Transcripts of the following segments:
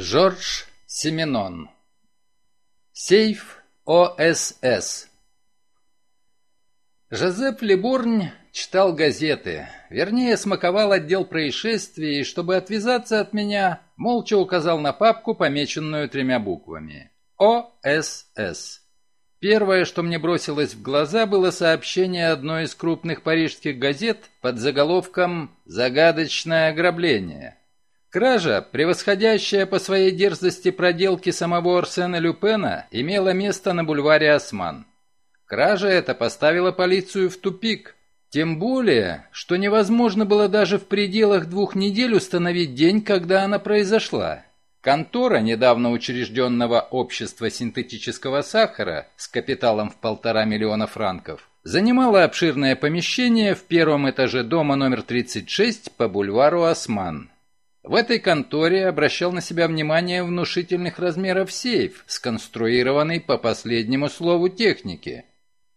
Жорж Семенон Сейф ОСС Жозеп Лебурнь читал газеты, вернее, смаковал отдел происшествий и, чтобы отвязаться от меня, молча указал на папку, помеченную тремя буквами. ОСС. Первое, что мне бросилось в глаза, было сообщение одной из крупных парижских газет под заголовком «Загадочное ограбление». Кража, превосходящая по своей дерзости проделки самого Арсена Люпена, имела место на бульваре Осман. Кража эта поставила полицию в тупик. Тем более, что невозможно было даже в пределах двух недель установить день, когда она произошла. Контора недавно учрежденного общества синтетического сахара с капиталом в полтора миллиона франков занимала обширное помещение в первом этаже дома номер 36 по бульвару Осман. В этой конторе обращал на себя внимание внушительных размеров сейф, сконструированный по последнему слову техники.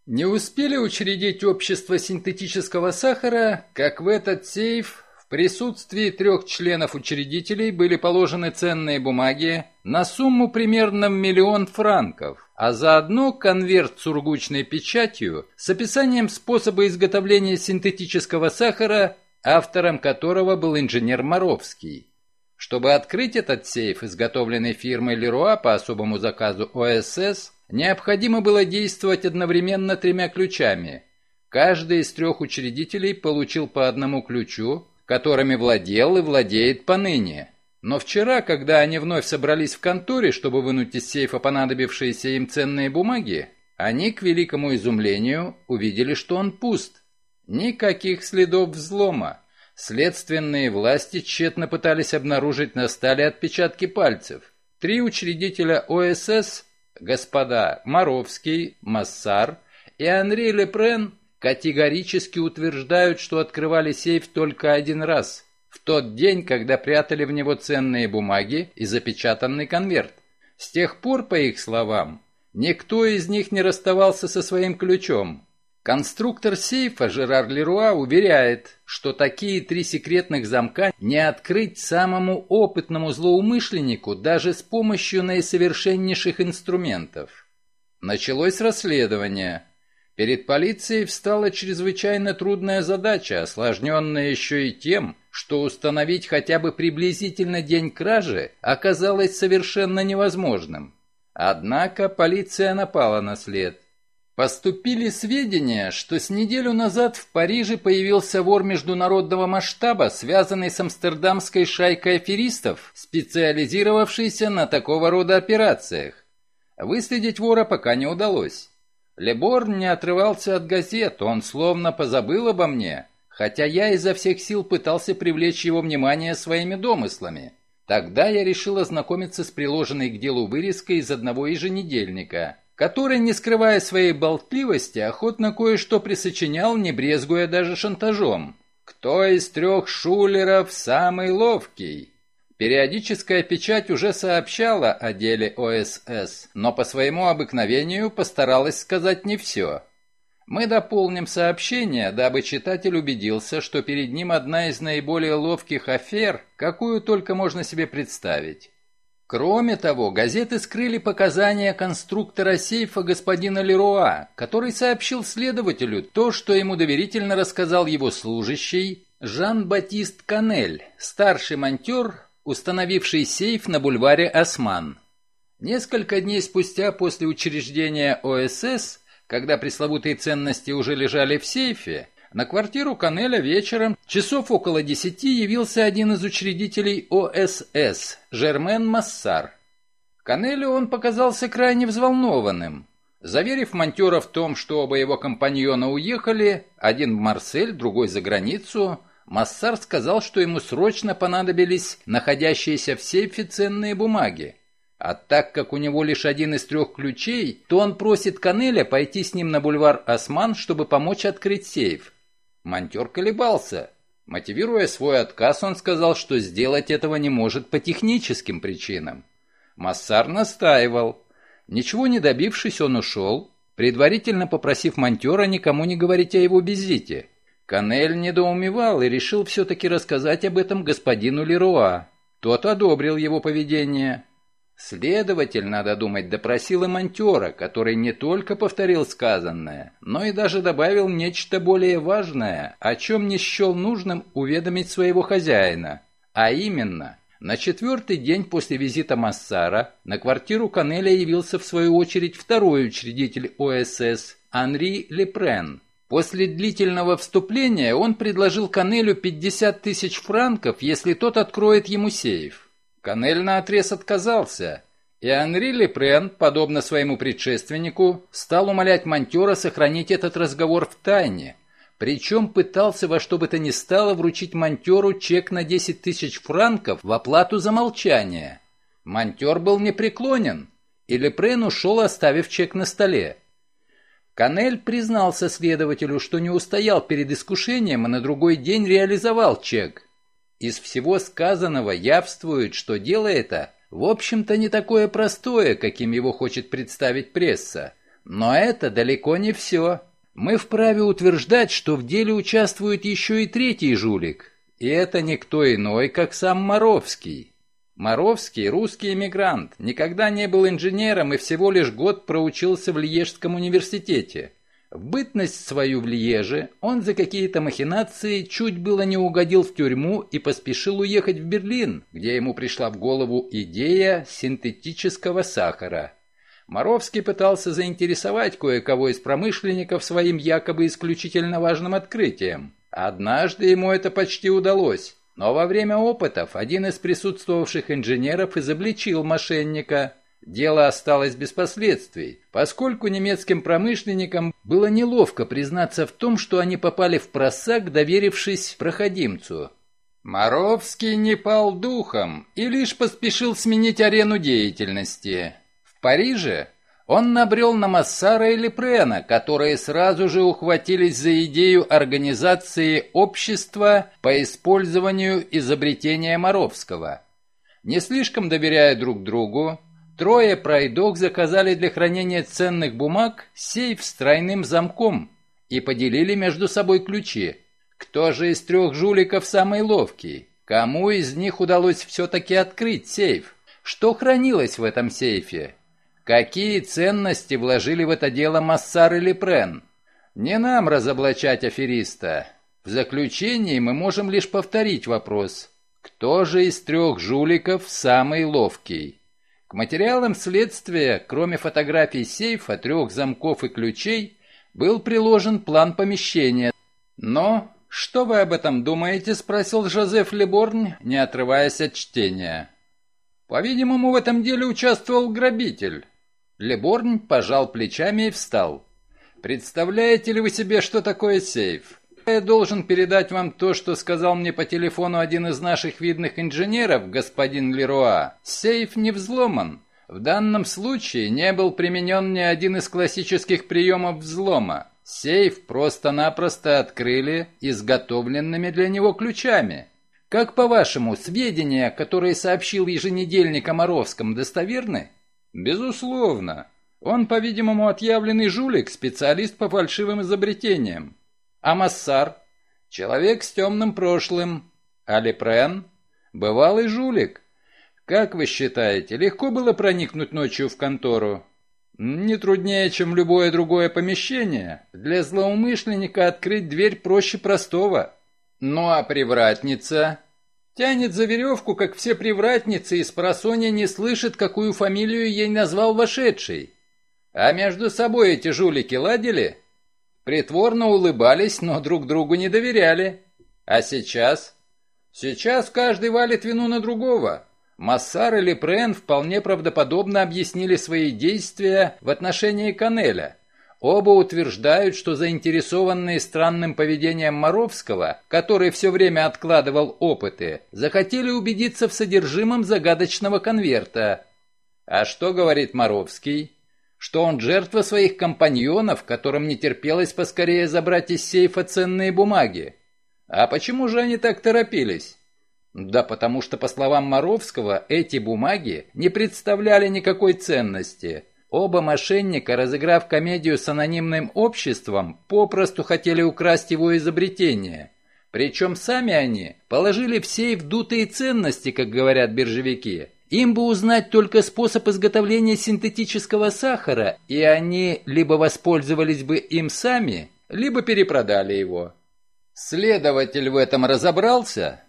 Не успели учредить общество синтетического сахара, как в этот сейф в присутствии трех членов учредителей были положены ценные бумаги на сумму примерно миллион франков, а заодно конверт с сургучной печатью с описанием способа изготовления синтетического сахара автором которого был инженер Моровский. Чтобы открыть этот сейф, изготовленный фирмой Леруа по особому заказу ОСС, необходимо было действовать одновременно тремя ключами. Каждый из трех учредителей получил по одному ключу, которыми владел и владеет поныне. Но вчера, когда они вновь собрались в конторе, чтобы вынуть из сейфа понадобившиеся им ценные бумаги, они, к великому изумлению, увидели, что он пуст. Никаких следов взлома. Следственные власти тщетно пытались обнаружить на столе отпечатки пальцев. Три учредителя ОСС, господа Моровский, Массар и Анри Лепрен, категорически утверждают, что открывали сейф только один раз, в тот день, когда прятали в него ценные бумаги и запечатанный конверт. С тех пор, по их словам, никто из них не расставался со своим ключом, Конструктор сейфа Жерар Леруа уверяет, что такие три секретных замка не открыть самому опытному злоумышленнику даже с помощью наисовершеннейших инструментов. Началось расследование. Перед полицией встала чрезвычайно трудная задача, осложненная еще и тем, что установить хотя бы приблизительно день кражи оказалось совершенно невозможным. Однако полиция напала на след. Поступили сведения, что с неделю назад в Париже появился вор международного масштаба, связанный с амстердамской шайкой аферистов, специализировавшийся на такого рода операциях. Выследить вора пока не удалось. Лебор не отрывался от газет, он словно позабыл обо мне, хотя я изо всех сил пытался привлечь его внимание своими домыслами. Тогда я решил ознакомиться с приложенной к делу вырезкой из одного еженедельника – который, не скрывая своей болтливости, охотно кое-что присочинял, не брезгуя даже шантажом. «Кто из трех шулеров самый ловкий?» Периодическая печать уже сообщала о деле ОСС, но по своему обыкновению постаралась сказать не все. Мы дополним сообщение, дабы читатель убедился, что перед ним одна из наиболее ловких афер, какую только можно себе представить. Кроме того, газеты скрыли показания конструктора сейфа господина Леруа, который сообщил следователю то, что ему доверительно рассказал его служащий Жан-Батист Канель, старший монтер, установивший сейф на бульваре Осман. Несколько дней спустя после учреждения ОСС, когда пресловутые ценности уже лежали в сейфе, на квартиру Канеля вечером, часов около десяти, явился один из учредителей ОСС, Жермен Массар. Канелю он показался крайне взволнованным. Заверив монтера в том, что оба его компаньона уехали, один в Марсель, другой за границу, Массар сказал, что ему срочно понадобились находящиеся в сейфе ценные бумаги. А так как у него лишь один из трех ключей, то он просит Канеля пойти с ним на бульвар Осман, чтобы помочь открыть сейф. Монтер колебался. Мотивируя свой отказ, он сказал, что сделать этого не может по техническим причинам. Массар настаивал. Ничего не добившись, он ушел, предварительно попросив монтера никому не говорить о его визите. Канель недоумевал и решил все-таки рассказать об этом господину Леруа. Тот одобрил его поведение. Следователь, надо думать, допросил и монтера, который не только повторил сказанное, но и даже добавил нечто более важное, о чем не счел нужным уведомить своего хозяина. А именно, на четвертый день после визита Массара на квартиру Канеля явился в свою очередь второй учредитель ОСС Анри Лепрен. После длительного вступления он предложил Канелю 50 тысяч франков, если тот откроет ему сейф. Канель наотрез отказался, и Анри Лепрен, подобно своему предшественнику, стал умолять монтера сохранить этот разговор в тайне, причем пытался во что бы то ни стало вручить монтеру чек на 10 тысяч франков в оплату за молчание. Монтер был непреклонен, и Лепрен ушел, оставив чек на столе. Канель признался следователю, что не устоял перед искушением и на другой день реализовал чек – из всего сказанного явствует, что дело это, в общем-то, не такое простое, каким его хочет представить пресса. Но это далеко не все. Мы вправе утверждать, что в деле участвует еще и третий жулик. И это никто иной, как сам Моровский. Моровский – русский эмигрант, никогда не был инженером и всего лишь год проучился в Льежском университете. В бытность свою в Льеже он за какие-то махинации чуть было не угодил в тюрьму и поспешил уехать в Берлин, где ему пришла в голову идея синтетического сахара. Моровский пытался заинтересовать кое-кого из промышленников своим якобы исключительно важным открытием. Однажды ему это почти удалось, но во время опытов один из присутствовавших инженеров изобличил мошенника – Дело осталось без последствий, поскольку немецким промышленникам было неловко признаться в том, что они попали в просак, доверившись проходимцу. Моровский не пал духом и лишь поспешил сменить арену деятельности. В Париже он набрел на Массара и Лепрена, которые сразу же ухватились за идею организации общества по использованию изобретения Моровского. Не слишком доверяя друг другу, Трое пройдох заказали для хранения ценных бумаг сейф с тройным замком и поделили между собой ключи. Кто же из трех жуликов самый ловкий? Кому из них удалось все-таки открыть сейф? Что хранилось в этом сейфе? Какие ценности вложили в это дело Массар или Прен? Не нам разоблачать афериста. В заключении мы можем лишь повторить вопрос. Кто же из трех жуликов самый ловкий? К материалам следствия, кроме фотографий сейфа, трех замков и ключей, был приложен план помещения. Но что вы об этом думаете?» – спросил Жозеф Леборн, не отрываясь от чтения. «По-видимому, в этом деле участвовал грабитель». Леборн пожал плечами и встал. «Представляете ли вы себе, что такое сейф? Я должен передать вам то, что сказал мне по телефону один из наших видных инженеров, господин Леруа. Сейф не взломан. В данном случае не был применен ни один из классических приемов взлома. Сейф просто-напросто открыли изготовленными для него ключами. Как по-вашему, сведения, которые сообщил еженедельник о достоверны? Безусловно. Он, по-видимому, отъявленный жулик, специалист по фальшивым изобретениям. А Массар? Человек с темным прошлым. А Лепрен? Бывалый жулик. Как вы считаете, легко было проникнуть ночью в контору? Не труднее, чем любое другое помещение. Для злоумышленника открыть дверь проще простого. Ну а привратница? Тянет за веревку, как все привратницы, и с просонья не слышит, какую фамилию ей назвал вошедший. А между собой эти жулики ладили? Притворно улыбались, но друг другу не доверяли. А сейчас? Сейчас каждый валит вину на другого. Массар и Лепрен вполне правдоподобно объяснили свои действия в отношении Канеля. Оба утверждают, что заинтересованные странным поведением Моровского, который все время откладывал опыты, захотели убедиться в содержимом загадочного конверта. А что говорит Моровский? Что он жертва своих компаньонов, которым не терпелось поскорее забрать из сейфа ценные бумаги. А почему же они так торопились? Да потому что, по словам Моровского, эти бумаги не представляли никакой ценности. Оба мошенника, разыграв комедию с анонимным обществом, попросту хотели украсть его изобретение. Причем сами они положили в сейф дутые ценности, как говорят биржевики. Им бы узнать только способ изготовления синтетического сахара, и они либо воспользовались бы им сами, либо перепродали его. Следователь в этом разобрался?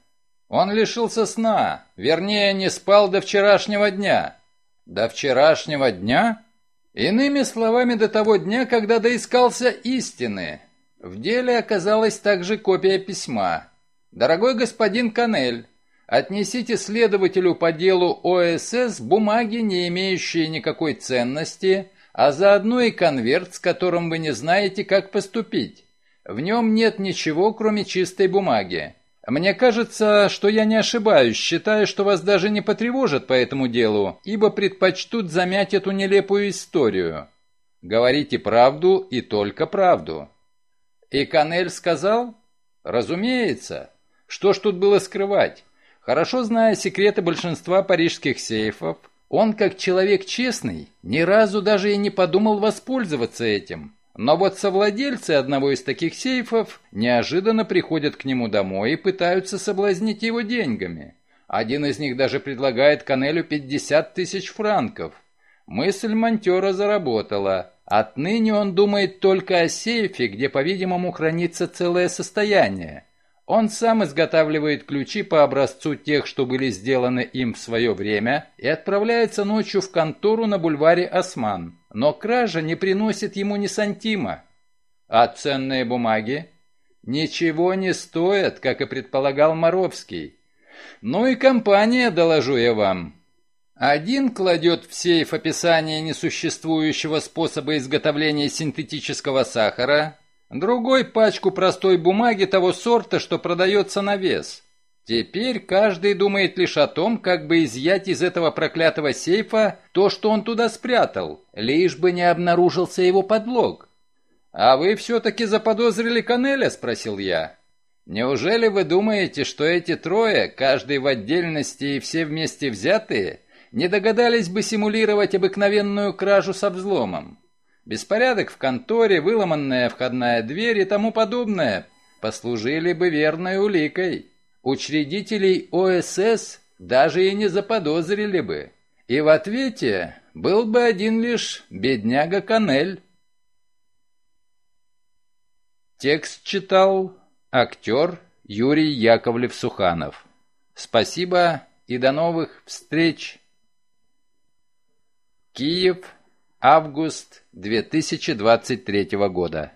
Он лишился сна, вернее, не спал до вчерашнего дня. До вчерашнего дня? Иными словами, до того дня, когда доискался истины. В деле оказалась также копия письма. «Дорогой господин Канель, отнесите следователю по делу ОСС бумаги, не имеющие никакой ценности, а заодно и конверт, с которым вы не знаете, как поступить. В нем нет ничего, кроме чистой бумаги. Мне кажется, что я не ошибаюсь, считая, что вас даже не потревожат по этому делу, ибо предпочтут замять эту нелепую историю. Говорите правду и только правду. И Канель сказал? Разумеется. Что ж тут было скрывать? Хорошо зная секреты большинства парижских сейфов, он, как человек честный, ни разу даже и не подумал воспользоваться этим. Но вот совладельцы одного из таких сейфов неожиданно приходят к нему домой и пытаются соблазнить его деньгами. Один из них даже предлагает Канелю 50 тысяч франков. Мысль монтера заработала. Отныне он думает только о сейфе, где, по-видимому, хранится целое состояние. Он сам изготавливает ключи по образцу тех, что были сделаны им в свое время, и отправляется ночью в контору на бульваре Осман. Но кража не приносит ему ни сантима. А ценные бумаги? Ничего не стоят, как и предполагал Моровский. Ну и компания, доложу я вам. Один кладет в сейф описание несуществующего способа изготовления синтетического сахара, другой пачку простой бумаги того сорта, что продается на вес. Теперь каждый думает лишь о том, как бы изъять из этого проклятого сейфа то, что он туда спрятал, лишь бы не обнаружился его подлог. «А вы все-таки заподозрили Канеля?» – спросил я. «Неужели вы думаете, что эти трое, каждый в отдельности и все вместе взятые, не догадались бы симулировать обыкновенную кражу со взломом?» Беспорядок в конторе, выломанная входная дверь и тому подобное послужили бы верной уликой. Учредителей ОСС даже и не заподозрили бы. И в ответе был бы один лишь бедняга Канель. Текст читал актер Юрий Яковлев-Суханов. Спасибо и до новых встреч. Киев, Август 2023 года.